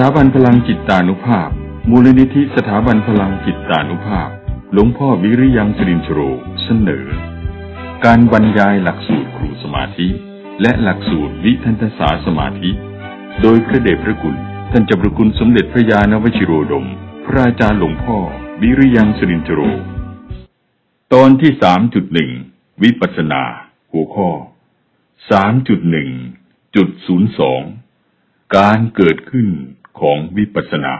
ถาบันพลังจิตตานุภาพ มูลนิธิสถาบันพลังจิตตานุภาพ หลวงพ่อวิริยังสิรินทโรเสนอ การบรรยายหลักสูตรครูสมาธิ และหลักสูตรวิทันตศาสมาธิ โดยพระเดชพระคุณท่านเจ้าพระคุณสมเด็จพระยาณวชิโรดม พระอาจารย์หลวงพ่อ วิริยังสิรินทโร ตอนที่สามจุดหนึ่งวิปัสสนา หัวข้อสามจุดหนึ่งจุดศูนย์สองการเกิดขึ้น ของวิปัสสนา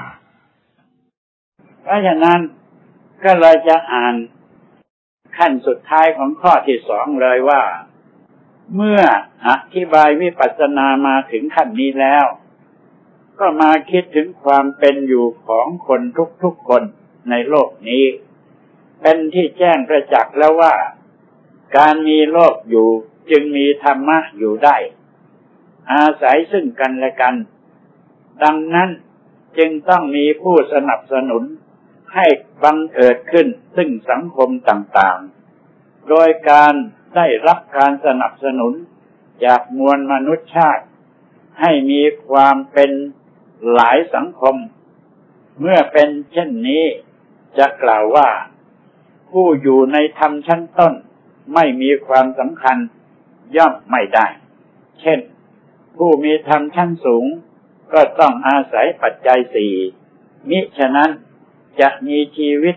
เพราะฉะนั้นก็เลยจะอ่านขั้นสุดท้ายของข้อที่สองเลยว่า เมื่ออธิบายวิปัสสนามาถึงขั้นนี้แล้ว ก็มาคิดถึงความเป็นอยู่ของคนทุกๆคนในโลกนี้ เป็นที่แจ้งประจักษ์แล้วว่า การมีโลกอยู่จึงมีธรรมะอยู่ได้ อาศัยซึ่งกันและกัน ดังนั้นจึงต้องมีผู้สนับสนุนให้บังเกิดขึ้นซึ่งสังคมต่างๆ โดยการได้รับการสนับสนุนจากมวลมนุษยชาติ ให้มีความเป็นหลายสังคม เมื่อเป็นเช่นนี้จะกล่าวว่า ผู้อยู่ในธรรมชั้นต้นไม่มีความสำคัญย่อมไม่ได้ เช่น ผู้มีธรรมชั้นสูง ก็ต้องอาศัยปัจจัยสี่มิฉะนั้นจะมีชีวิต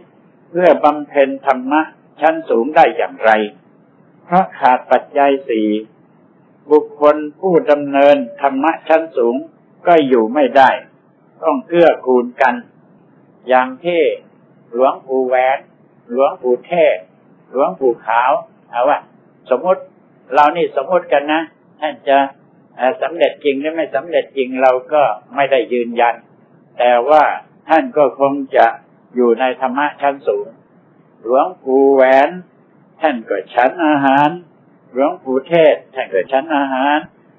เพื่อบำเพ็ญธรรมะชั้นสูงได้อย่างไร เพราะขาดปัจจัยสี่บุคคลผู้ดำเนินธรรมะชั้นสูงก็อยู่ไม่ได้ ต้องเกื้อกูลกัน อย่างที่หลวงปู่แหวน หลวงปู่เทศ หลวงปู่ขาว เอาว่า สมมติเรานี่สมมติกันนะท่านจะ สำเร็จจริงหรือไม่สำเร็จจริงเราก็ไม่ได้ยืนยัน แต่ว่าท่านก็คงจะอยู่ในธรรมะชั้นสูง หลวงปู่แหวน ท่านก็ชั้นอาหาร หลวงปู่เทศ ท่านก็ชั้นอาหาร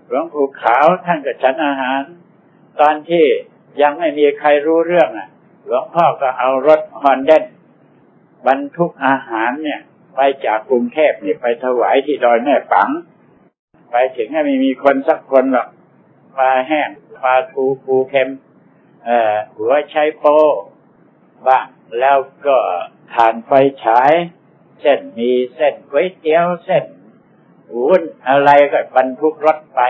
หลวงปู่ขาวท่านก็ชั้นอาหาร ตอนที่ยังไม่มีใครรู้เรื่องอะ หลวงพ่อก็เอารถฮอนเดนบรรทุกอาหารเนี่ย ไปจากกรุงเทพเนี่ยไปถวายที่ดอยแม่ปัง ไปถึงไม่มีคนสักคนหรอกปลาแห้งปลาทูปูเค็มเอ่อหัวไชโป้บ้างแล้วก็ทานไฟฉาย เส้นมีเส้นก๋วยเตี๋ยวเส้นวุ้นอะไรก็บรรทุกรถไป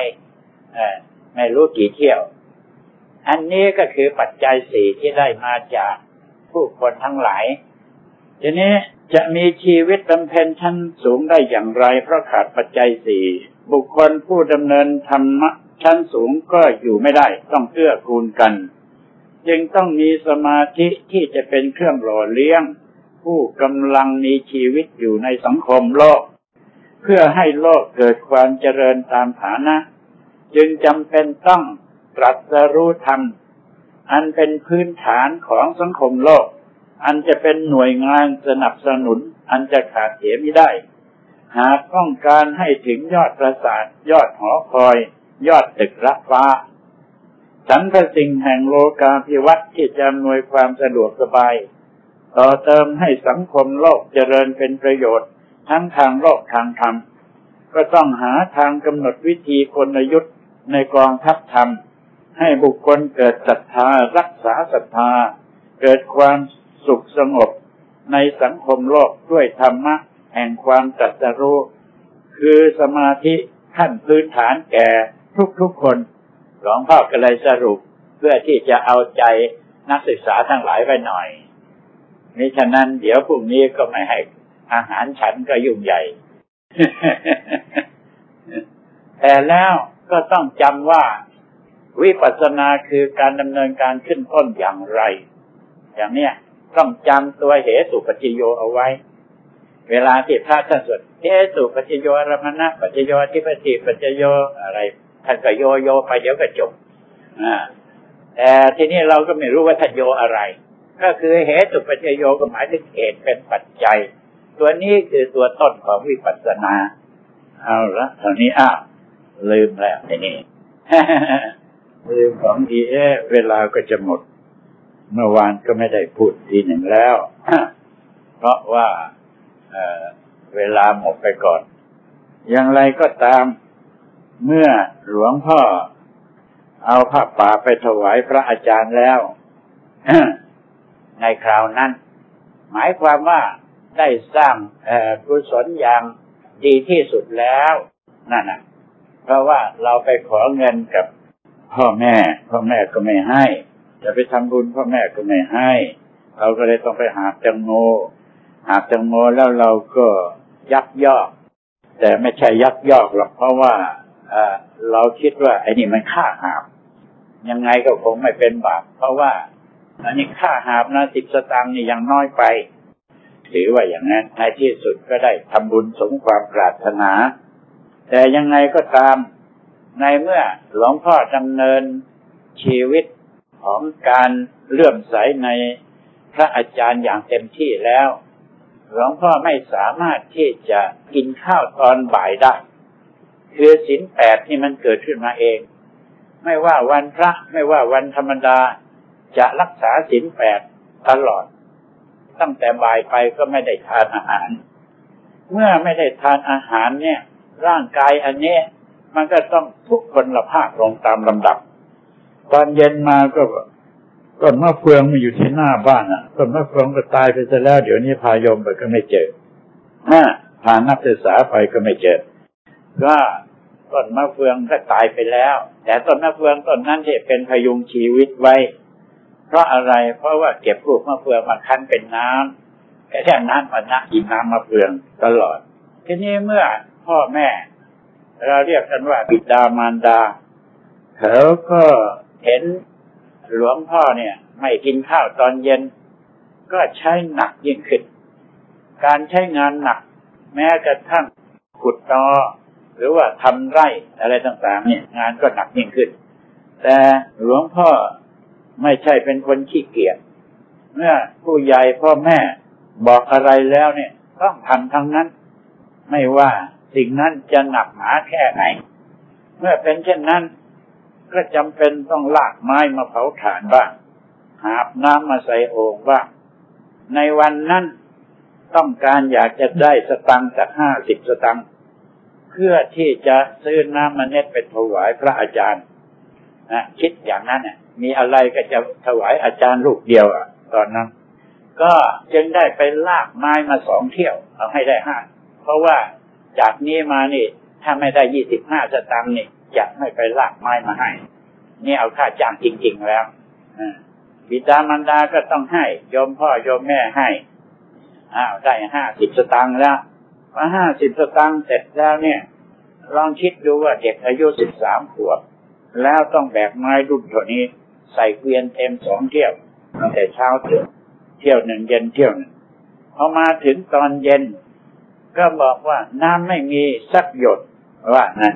ไม่รู้กี่เที่ยว อันนี้ก็คือปัจจัยสี่ที่ได้มาจากผู้คนทั้งหลาย ทีนี้จะมีชีวิตบำเพ็ญชั้นสูงได้อย่างไร เพราะขาดปัจจัยสี่ บุคคลผู้ดำเนินธรรมะชั้นสูงก็อยู่ไม่ได้ต้องเกื้อกูลกัน จึงต้องมีสมาธิที่จะเป็นเครื่องหล่อเลี้ยง ผู้กำลังมีชีวิตอยู่ในสังคมโลก เพื่อให้โลกเกิดความเจริญตามฐานะ จึงจำเป็นต้องตรัสรู้ธรรม อันเป็นพื้นฐานของสังคมโลก อันจะเป็นหน่วยงานสนับสนุน อันจะขาดเสียไม่ได้ หากต้องการให้ถึงยอดปราสาทยอดหอคอย ยอดตึกรับฟ้าสรรพสิ่งแห่งโลกาภิวัตน์ที่จะอำนวยความสะดวกสบาย ต่อเติมให้สังคมโลกเจริญเป็นประโยชน์ ทั้งทางโลกทางธรรม ก็ต้องหาทางกำหนดวิธีกลยุทธ์ในกองทัพธรรม ให้บุคคลเกิดศรัทธารักษาศรัทธา เกิดความสุขสงบในสังคมโลกด้วยธรรมะ แห่งความตรัสรู้ คือสมาธิขั้นพื้นฐานแก่ทุกๆคนหลวงพ่อก็เลยสรุปเพื่อที่จะเอาใจนักศึกษาทั้งหลายไว้หน่อยมิฉะนั้นเดี๋ยวพรุ่งนี้ก็ไม่ให้อาหารฉันก็ยุ่งใหญ่ แต่แล้วก็ต้องจำว่า วิปัสสนาคือการดำเนินการขึ้นต้นอย่างไร อย่างเนี้ยต้องจำตัวเหตุสุปัจจโยเอาไว้ เวลาที่พระท่านสวดเหตุปัจจโยรมณะปัจจโยทิปฏิปัจจโยอะไรท่านก็โยโยไปเดี๋ยวก็จบแต่ทีนี้เราก็ไม่รู้ว่าท่านโยอะไร ก็คือเหตุปัจจโยก็หมายถึงเหตุเป็นปัจจัย ตัวนี้คือตัวต้นของวิปัสสนา เอาละตอนนี้อ้าวลืมแล้วทีนี้ลืมของดีเอเวลาก็จะหมด เมื่อวานก็ไม่ได้พูดทีหนึ่งแล้ว เพราะว่า เวลาหมดไปก่อน อย่างไรก็ตามเมื่อหลวงพ่อเอาผ้าป่าไปถวายพระอาจารย์แล้วในคราวนั้น หมายความว่าได้สร้างกุศลอย่างดีที่สุดแล้วนั่นนะเพราะว่าเราไปขอเงินกับพ่อแม่ พ่อแม่ก็ไม่ให้ จะไปทำบุญพ่อแม่ก็ไม่ให้ เราก็เลยต้องไปหาจังโม หาจังโมแล้วเราก็ยักยอก แต่ไม่ใช่ยักยอกหรอกเพราะว่าเราคิดว่า ไอ้นี่มันค่าหาบยังไงก็คงไม่เป็นบาปเพราะว่าอันนี้ค่าหาบนะสิบสตางค์นี่ยังน้อยไป ถือว่าอย่างนั้นในที่สุดก็ได้ทำบุญสมความปรารถนา แต่ยังไงก็ตาม ในเมื่อหลวงพ่อดำเนินชีวิตของการเลื่อมใสในพระอาจารย์อย่างเต็มที่แล้ว หลวงพ่อไม่สามารถที่จะกินข้าวตอนบ่ายได้ คือศีลแปดที่มันเกิดขึ้นมาเอง ไม่ว่าวันพระไม่ว่าวันธรรมดาจะรักษาศีลแปดตลอด ตั้งแต่บ่ายไปก็ไม่ได้ทานอาหาร เมื่อไม่ได้ทานอาหารเนี่ย ร่างกายอันนี้มันก็ต้องทุกคนละภาคลงตามลำดับ ตอนเย็นมาก็ ต้นมะเฟืองมาอยู่ที่หน้าบ้านอะต้นมะเฟืองก็ตายไปซะแล้ว เดี๋ยวนี้พายมไปก็ไม่เจอถ้าพานักศึกษาไปก็ไม่เจอ ก็ต้นมะเฟืองก็ตายไปแล้ว แต่ต้นมะเฟืองต้นนั้นที่เป็นพยุงชีวิตไว้ เพราะอะไร เพราะว่าเก็บลูกมะเฟืองมาคั้นเป็นน้ำแค่น้ำมันนะกินน้ำมะเฟืองตลอด ทีนี้เมื่อพ่อแม่ เราเรียกกันว่าบิดามารดาเขาก็เห็น หลวงพ่อเนี่ย ไม่กินข้าวตอนเย็น ก็ใช้หนักยิ่งขึ้น การใช้งานหนัก แม้กระทั่งขุดตอหรือว่าทำไร่อะไรต่างๆ เนี่ย งานก็หนักยิ่งขึ้น แต่หลวงพ่อไม่ใช่เป็นคนขี้เกียจเมื่อผู้ใหญ่พ่อแม่บอกอะไรแล้วเนี่ย ต้องทำทั้งนั้น ไม่ว่าสิ่งนั้นจะหนักหนาแค่ไหน เมื่อเป็นเช่นนั้น ก็จำเป็นต้องลากไม้มาเผาถ่านบ้าง หาบน้ำมาใส่โอ่งบ้าง ในวันนั้นต้องการอยากจะได้สตังค์จากห้าสิบสตังค์เพื่อที่จะซื้อน้ำมาเน็ตไปถวายพระอาจารย์นะคิดอย่างนั้นเนี่ยมีอะไรก็จะถวายอาจารย์ลูกเดียวอะ ตอนนั้น ก็จึงได้ไปลากไม้มาสองเที่ยวเอาให้ได้ห้าเพราะว่าจากนี้มานี่ ถ้าไม่ได้ยี่สิบห้าสตังค์นี่ จะไม่ไปลากไม้มาให้ นี่เอาค่าจ้างจริง ๆ แล้วบิดามารดาก็ต้องให้ยมพ่อยมแม่ให้อ้าวได้ห้าสิบสตังค์แล้วพอห้าสิบสตังค์เสร็จแล้วเนี่ย ลองคิดดูว่าเด็กอายุสิบสามขวบ แล้วต้องแบกไม้รุ่นเท่านี้ ใส่เกวียนเต็มสองเที่ยวตั้งแต่เช้าถึงเที่ยวหนึ่งเย็นเที่ยวหนึ่งพอมาถึงตอนเย็น ก็บอกว่าน้ำไม่มีสักหยดว่านั้น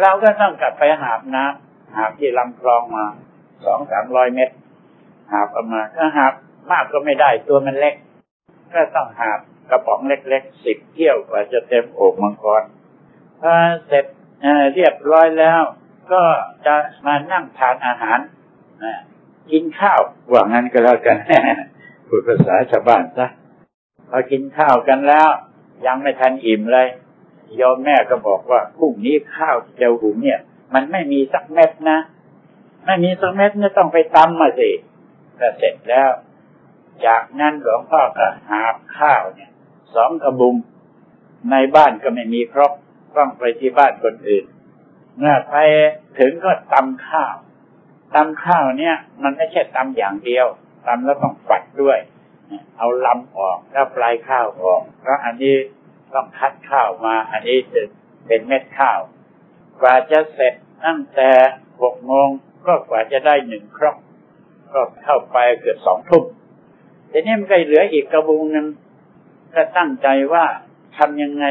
เราก็ต้องกลับไปหาบน้ำหาบที่ลำคลองมาสองสามร้อยเมตร หาบออกมาก็หาบมากก็ไม่ได้ตัวมันเล็ก ก็ต้องหาบกระป๋องเล็กๆสิบเที่ยวกว่าจะเต็มโอ่งมังกรพอเสร็จเรียบร้อยแล้ว ก็จะมานั่งทานอาหารกินข้าวว่างั้นก็แล้วกันพูดภาษาชาวบ้านซะพอกินข้าวกันแล้ว ยังไม่ทันอิ่มเลย ยอมแม่ก็บอกว่าพรุ่งนี้ข้าวเจ้าหุงเนี่ย มันไม่มีสักเม็ดนะไม่มีสักเม็ดเนี่ยต้องไปตำมาสิก็เสร็จแล้ว จากนั้นหลวงพ่อก็หาข้าวเนี่ยสองกระบุงในบ้านก็ไม่มีครบต้องไปที่บ้านคนอื่นเมื่อไปถึงก็ตำข้าวตำข้าวเนี่ย มันไม่ใช่ตำอย่างเดียวตำแล้วต้องฝัดด้วย เอาลำออกแล้วปลายข้าวออกเพราะอันนี้ ต้องคัดข้าวมา อันนี้จะเป็นเม็ดข้าว กว่าจะเสร็จตั้งแต่หกโมงก็กว่าจะได้หนึ่งครกก็เข้าไปเกือบสองทุ่มทีนี้มันก็เหลืออีกกระบุงหนึ่งก็ตั้งใจว่าทำยังไง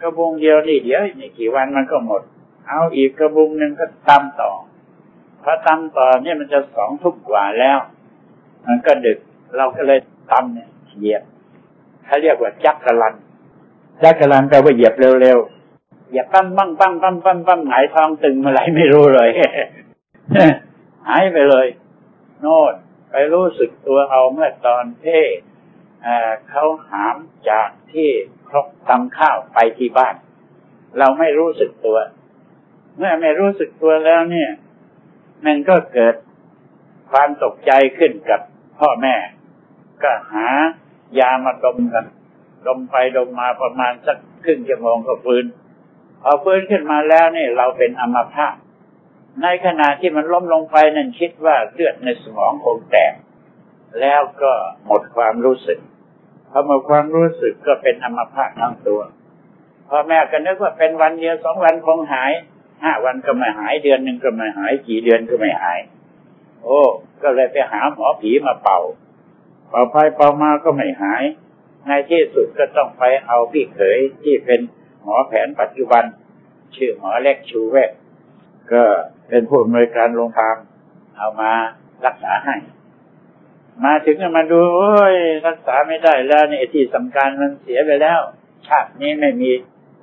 กระบุงเดียวนี่เดี๋ยวนี่กี่วันมันก็หมด เอาอีกกระบุงหนึ่งก็ตามต่อพอตำต่อเนี่ยมันจะสองทุ่มกว่าแล้ว มันก็ดึกเราก็เลยตำเนี่ยเหยียบเขาเรียกว่าจักกะลัน จักกะลันแปลว่าเหยียบเร็วๆ เหยียบปั้มปั้มปั้มปั้มปั้มปั้มหงายท้องตึงมาไหลไม่รู้เลยหายไปเลย โน่นไปรู้สึกตัวเอาเมื่อตอนที่เขาหามจากที่ครกตำข้าวไปที่บ้าน เราไม่รู้สึกตัว เมื่อไม่รู้สึกตัวแล้วเนี่ยมันก็เกิดความตกใจขึ้นกับพ่อแม่ ก็หายามาดมกัน ดมไปดมมาประมาณสักครึ่งชั่วโมงก็ฟื้นพอาฟื้นขึ้นมาแล้วนี่เราเป็นอมพาตในขณะที่มันล้มลงไปนั่นคิดว่าเลือดในสมองคงแตก แล้วก็หมดความรู้สึกพอหมดความรู้สึกก็เป็นอมพาตทั้งตัวพ่อแม่ก็นึกว่าเป็นวันเดียวสองวันคงหายห้าวันก็ไม่หายเดือนหนึ่งก็ไม่หายกี่เดือนก็ไม่หาย โอ้ ก็เลยไปหาหมอผีมาเป่า เป่าไปเป่ามาก็ไม่หาย ในที่สุดก็ต้องไปเอาพี่เขยที่เป็นหมอแผนปัจจุบัน ชื่อหมอเล็กชูเวทก็เป็นผู้อำนวยการโรงพยาบาลเอามารักษาให้ มาถึงมาดูโอ้ยรักษาไม่ได้แล้วนี่ที่สำคัญมันเสียไปแล้ว ชาตินี้ไม่มี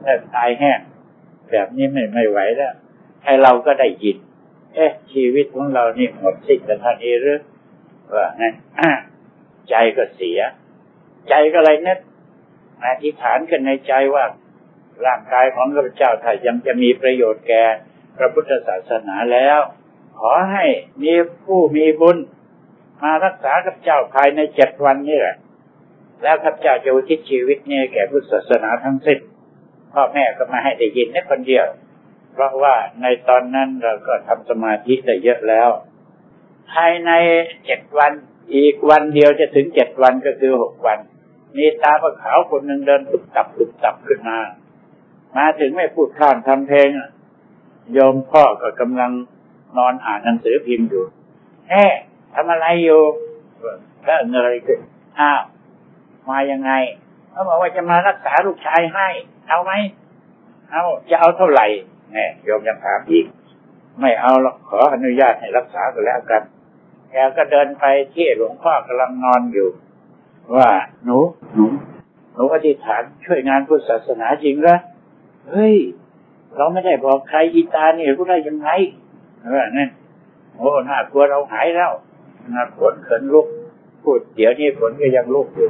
แตายแห้งแบบนี้ไม่ไม่ไหวแล้วให้เราก็ได้ยิน เอ๊ะ ชีวิตของเรานี่หมดสิ้นแต่ท่านเอหรือว่านั่นใจก็เสีย ใจก็อะไรนึกอธิษฐานกันในใจว่า ร่างกายของข้าพเจ้าถ้ายังจะมีประโยชน์แก่พระพุทธศาสนาแล้ว ขอให้มีผู้มีบุญ มารักษาข้าพเจ้าภายในเจ็ดวันนี่แหละ แล้วข้าพเจ้าจะอุทิศชีวิตนี้แก่พุทธศาสนาทั้งสิ้นพ่อแม่ก็มาให้ได้ยินแค่คนเดียว เพราะว่าในตอนนั้นเราก็ทำสมาธิได้เยอะแล้ว ภายในเจ็ดวัน อีกวันเดียวจะถึงเจ็ดวันก็คือหกวัน มีตาประขาวคนหนึ่งเดินตุบตับตุบตับขึ้นมา มาถึงไม่พูดข้ามทำเพลงโยมพ่อก็กำลังนอนอ่านหนังสือพิมพ์อยู่แฮ่ทำอะไรอยู่แล้เงยขึ้นอ้าวมายังไงเขาบอกว่าจะมารักษาลูกชายให้ เอาไหมเอาจะเอาเท่าไหร่เนี่ยโยมยังถามอีก ไม่เอาหรอกขออนุญาตให้รักษาก็แล้วกันแกก็เดินไปที่หลวงพ่อกำลังนอนอยู่ ว่าหนูหนูหนูอธิษฐานช่วยงานพุทธศาสนาจริงเหรอเฮ้ย เราไม่ได้บอกใครอีตาเนี่ยรู้ได้ยังไงเออนั่นโอ้น่ากลัวเราหายแล้วน่ากลัวเขินลุก พูดเดี๋ยวนี้ฝนก็ยังลุกอยู่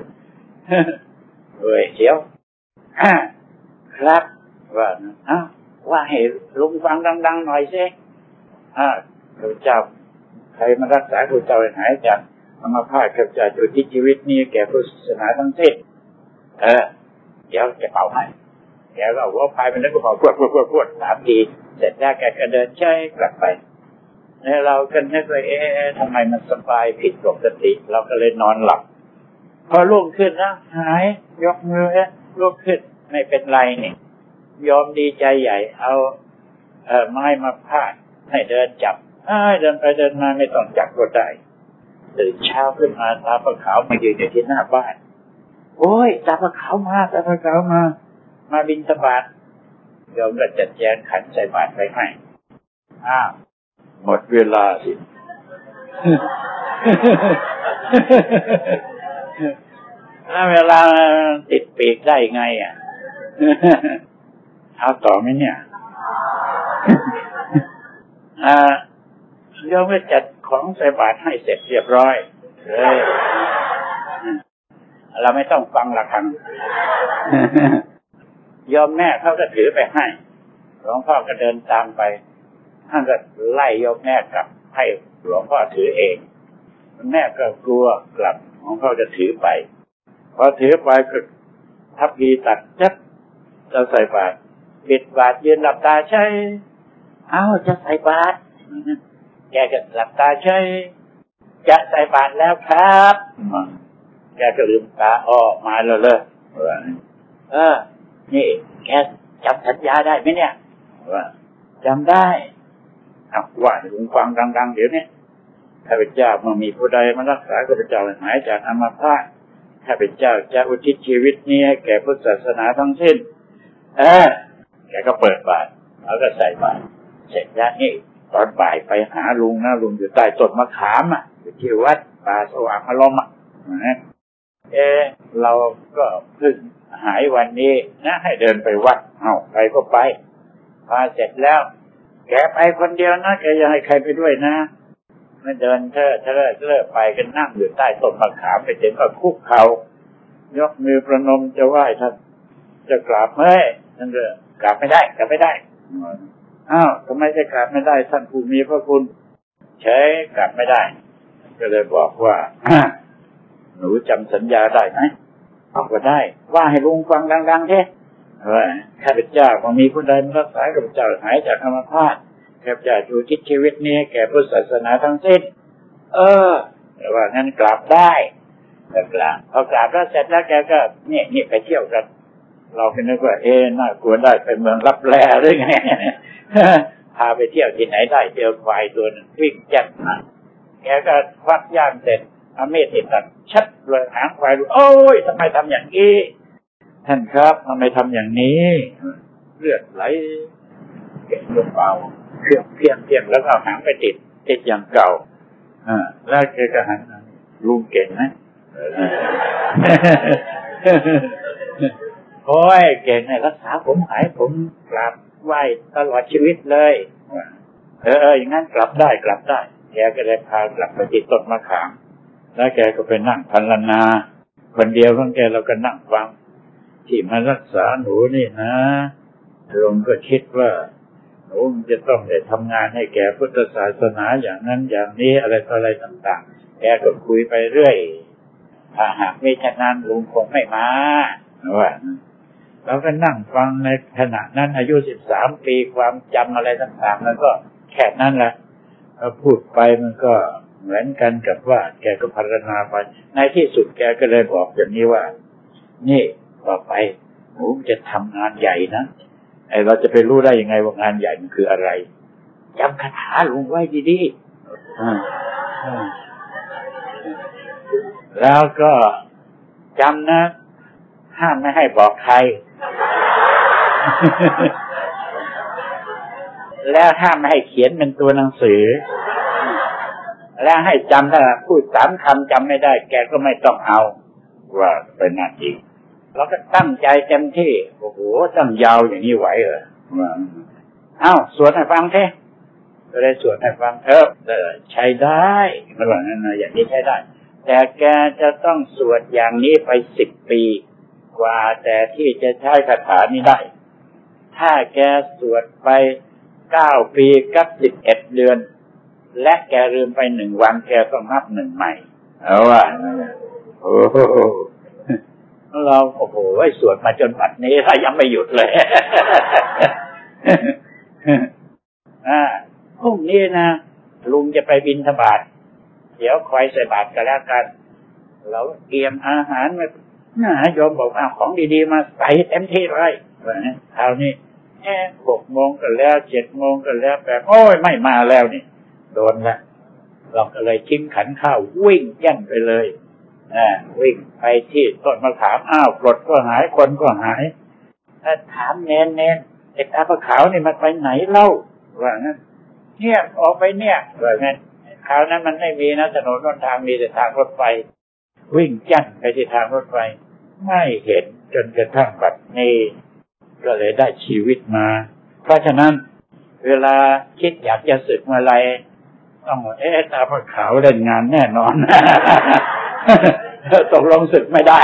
เฮ้ยเดี๋ยวครับว่าอ้าว่าให้ลุงฟังดัง ๆ หน่อยสิอ่าพระเจ้าใครมารักษาพระเจ้าหายจาก อามาพาดพระเจ้าจุที่ชีวิตนี้แก่พุทธศาสนาทั้งสิ้นเออ เดี๋ยวจะเป่าให้แกก็เอาหัวพายไปแล้วก็เป่าพวดพวดพวดพวดสามทีเสร็จแล้วแกก็เดินใช้กลับไปแล้วเราก็นึกว่าเอ๊ะทำไมมันสบายผิดปกติ เราก็เลยนอนหลับ พอลุกขึ้นนะหาย ยกมือเอ๊ะลุกขึ้นไม่เป็นไรนี่ยอมดีใจใหญ่ เอา เออไม้มาพาดให้เดินจับเดินไปเดินมาไม่ต้องจับก็ได้ ตื่นเช้าขึ้นมาตาปลาขาวมายืนอยู่ที่หน้าบ้าน โอ้ยตาปลาขาวมาตาปลาขาวมา มาบินสบาทยอมก็จัดแจงขันใส่บาตรไปให้อ้าวหมดเวลาสิถ้าเวลาติดปีกได้ไงอะเอาต่อไหมเนี่ยอ่ายมก็จัด ของใส่บาตรให้เสร็จเรียบร้อยเลยเราไม่ต้องฟังละครังยอมแม่เขาก็ถือไปให้หลวงพ่อก็เดินตามไป ท่านก็ไล่ยอมแม่กลับ ให้หลวงพ่อถือเอง แม่ก็กลัวกลับหลวงพ่อจะถือไปพอถือไปก็ทับพีตัดจับจะใส่บาตรปิดบาตรยืนหลับตาใช่ เอ้าจะใส่บาตร แกก็หลับตาใช่จะใส่บาตรแล้วครับแกก็ลืมตาออกมาแล้วเลยเออ นี่ แกจำสัญญาได้ไหมเนี่ยว่าจำได้เอาว่าลุงฟังดังๆเดี๋ยวนี้ข้าพเจ้าเมื่อมีผู้ใดมารักษาข้าพเจ้าหายจากอัมพาตข้าพเจ้าจะอุทิศชีวิตนี้ให้แก่พุทธศาสนาทั้งสิ้น เออแกก็เปิดบาตรแล้วก็ใส่บาตรเสร็จแล้วนี่ ตอนบ่ายไปหาลุงนะลุงอยู่ใต้ต้นมะขามอะอยู่ที่วัดป่าสว่างอารมณ์อะนะเออเราก็เพิ่งหายวันนี้นะ ให้เดินไปวัดเอาใครก็ไปพาเสร็จแล้ว แกไปคนเดียวนะแกยังให้ใครไปด้วยนะไม่เดินเธอเธอเธอไปกันนั่งอยู่ใต้ต้นมะขามไปถึงก็คุกเขายกมือประนมจะไหว้ท่านจะกราบเฮ้ยท่านก็กราบไม่ได้กราบไม่ได้ อ้าวทำไมจะกราบไม่ได้ท่านผู้มีพระคุณเฉยกลับไม่ได้ ก็เลยบอกว่าหนูจำสัญญาได้ไหมบอกว่าได้ ว่าให้ลุงฟังดังๆเท่ว่าข้าพเจ้าพอมีผู้ใดมารักษาข้าพเจ้าหายจากธรรมพาตข้าพเจ้าชูทิศชีวิตนี้แก่พุทธศาสนาทั้งสิ้น เออแต่ว่างั้นกลับได้ก็กลับพอกลับแล้วเสร็จแล้วแกก็เนี่ยนี่ไปเที่ยวกัน เราคิดนึกว่าเอ๊น่ากลัวได้ไปเมืองรับแลหรือไง พาไปเที่ยวที่ไหนได้เจอควายตัวหนึ่งวิ่งแจ่มมาแกก็ควักย่ามเสร็จอาเมติตัดชัดเลยหางควายดูโอ้ยทำไมทำอย่างนี้ท่านครับทำไมทำอย่างนี้ เลือดไหลเก็บลงเบาเพียงเพียงเพียงแล้วก็หางไปติดติดอย่างเก่าอ่าแล้วแกก็หันลุงเก่งนะโอ้ยเก่งเนี่ยรักษาผมหายผมกลับ ไหวตลอดชีวิตเลยเอออย่างนั้นกลับได้กลับได้ แกก็เลยพากลับไปติดต้นมะขาม แล้วแกก็ไปนั่งพันลนา คนเดียวของแกเราก็นั่งฟัง ที่มารักษาหนูนี่นะลงก็คิดว่าหนูจะต้องได้ทำงานให้แก่พุทธศาสนาอย่างนั้นอย่างนี้อะไรต่ออะไรต่างๆ แกก็คุยไปเรื่อย ถ้าหากไม่ฉะนั้นลุงคงไม่มาว่า เราก็นั่งฟังในขณะนั้นอายุสิบสามปีความจำอะไรต่างๆแล้วก็แค่นั้นแหละพูดไปมันก็เหมือนกันกับว่า แกก็พัฒนาไป ในที่สุดแกก็เลยบอกอย่างนี้ว่า นี่ต่อไปหนูจะทำงานใหญ่นะไอเราจะไปรู้ได้ยังไงว่างานใหญ่มันคืออะไรจำคาถาลุงไว้ดีๆแล้วก็จำนะ ห้ามไม่ให้บอกใคร แล้วห้ามไม่ให้เขียนเป็นตัวหนังสือ แล้วให้จำถ้าพูดสามคำจำไม่ได้ แกก็ไม่ต้องเอา ว่าเป็นนาทีเราก็ตั้งใจเต็มที่โอ้โหตั้งยาวอย่างนี้ไหวเหรออ้าวสวดให้ฟังเท่ก็เลยสวดให้ฟังเออใช้ได้ระหว่างนั้นอย่างนี้ใช้ได้ แต่แกจะต้องสวดอย่างนี้ไปสิบปี กว่าแต่ที่จะใช้คาถานี้ได้ ถ้าแกสวดไปเก้าปีกับสิบเอ็ดเดือน และแกลืมไปหนึ่งวันแกต้องนับหนึ่งใหม่ เอาว่าโอ้เราโอ้โหสวดมาจนปัดนี้ถ้ายังไม่หยุดเลยพรุ่งนี้นะลุงจะไปบินธบาตเดี๋ยวคอยใส่บาตรกันแล้วกัน เราเตรียมอาหารมาน่าโยมบอกเอาของดีๆมาใส่เต็มที่เลยคราวนี้ หกโมงกันแล้วเจ็ดโมงกันแล้วแบบโอ้ยไม่มาแล้วนี่โดนละเราก็เลยทิ้งขันข้าววิ่งยั่นไปเลยนะวิ่งไปที่ต้นมะขามอ้าวปลดก็หายคนก็หายถ้าถามเน้นเน้นไอ้ตาปะขาวนี่มันไปไหนเล่าว่างั้นเนี่ยออกไปเนี่ยว่างั้นคราวนั้นมันไม่มีนะถนนรถทางมีแต่ทางรถไฟ วิ่งจั่นไปที่ทางรถไฟ ไม่เห็นจนกระทั่งบัดนี้ ก็เลยได้ชีวิตมา เพราะฉะนั้นเวลาคิดอยากจะสึกมาอะไรต้องเอ๊ะตาพระขาวเล่นงานแน่นอนตกลงศึกไม่ได้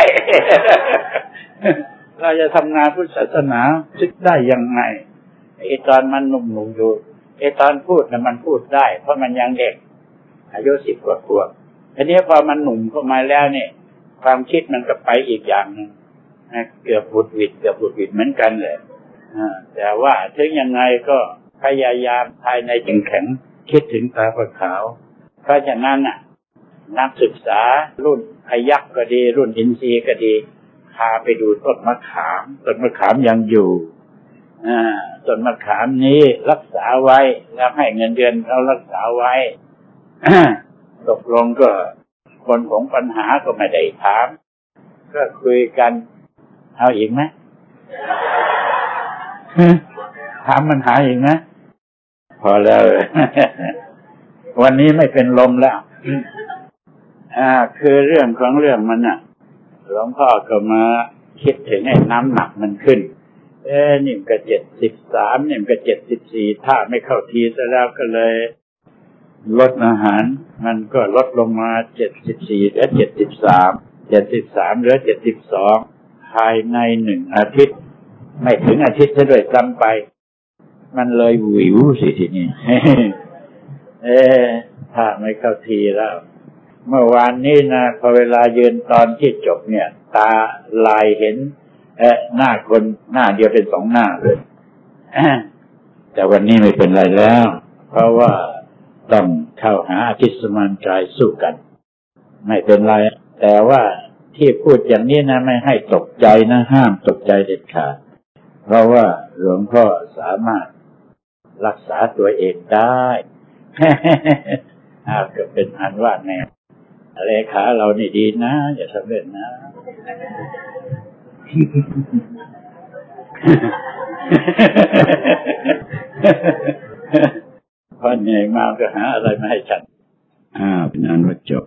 เราจะทำงานพุทธศาสนาศึกได้ยังไงไอตอนมันหนุ่มๆอยู่ไอตอนพูดนะมันพูดได้ เพราะมันยังเด็ก อายุสิบกว่าขวบทีนี้พอมันหนุ่มเข้ามาแล้วเนี่ย ความคิดมันก็ไปอีกอย่างหนึ่ง เกือบบุดวิดเกือบบุดวิดเหมือนกันเลยแต่ว่าถึงยังไงก็พยายามภายในจึงแข็งคิดถึงตาประขาว เพราะฉะนั้นน่ะ นักศึกษารุ่นพยักก็ดี รุ่นอินทรีย์ก็ดีพาไปดูต้นมะขามต้นมะขามยังอยู่ต้นมะขามนี้รักษาไว้แล้วให้เงินเดือนเขารักษาไว้ตกลงก็คนของปัญหาก็ไม่ได้ถาม ก็คุยกัน เอาอีกไหมถามปัญหาอีกไหมพอแล้ววันนี้ไม่เป็นลมแล้ว อ่า คือเรื่องของเรื่องมันอะหลวงพ่อก็มาคิดถึงไอ้น้ำหนักมันขึ้น เอ้นี่ก็เจ็ดสิบสามนี่ก็เจ็ดสิบสี่ถ้าไม่เข้าทีซะแล้วก็เลย ลดอาหาร มันก็ลดลงมาเจ็ดสิบสี่เหลือเจ็ดสิบสามเจ็ดสิบสามเหลือเจ็ดสิบสอง ภายในหนึ่งอาทิตย์ ไม่ถึงอาทิตย์ซะด้วยซ้ำไป มันเลยหวิวสิทีนี้เอ๊ถ้าไม่เข้าทีแล้ว เมื่อวานนี้นะพอเวลายืนตอนที่จบเนี่ย ตาลายเห็น เอ๊หน้าคนหน้าเดียวเป็นสองหน้าเลยแต่วันนี้ไม่เป็นไรแล้ว เพราะว่าต้องเข้าหาอาทิตย์สมานใจสู้กัน ไม่เป็นไร แต่ว่า ที่พูดอย่างนี้นะไม่ให้ตกใจนะ ห้ามตกใจเด็ดขาด เพราะว่าหลวงพ่อสามารถรักษาตัวเองได้อาก็เป็นอันว่าแน่เลขาเรานี่ดีนะ อย่าทำเล่นนะ พอเหนื่อยมากก็หาอะไรมาให้ฉัน อ่าเป็นอันว่าจบ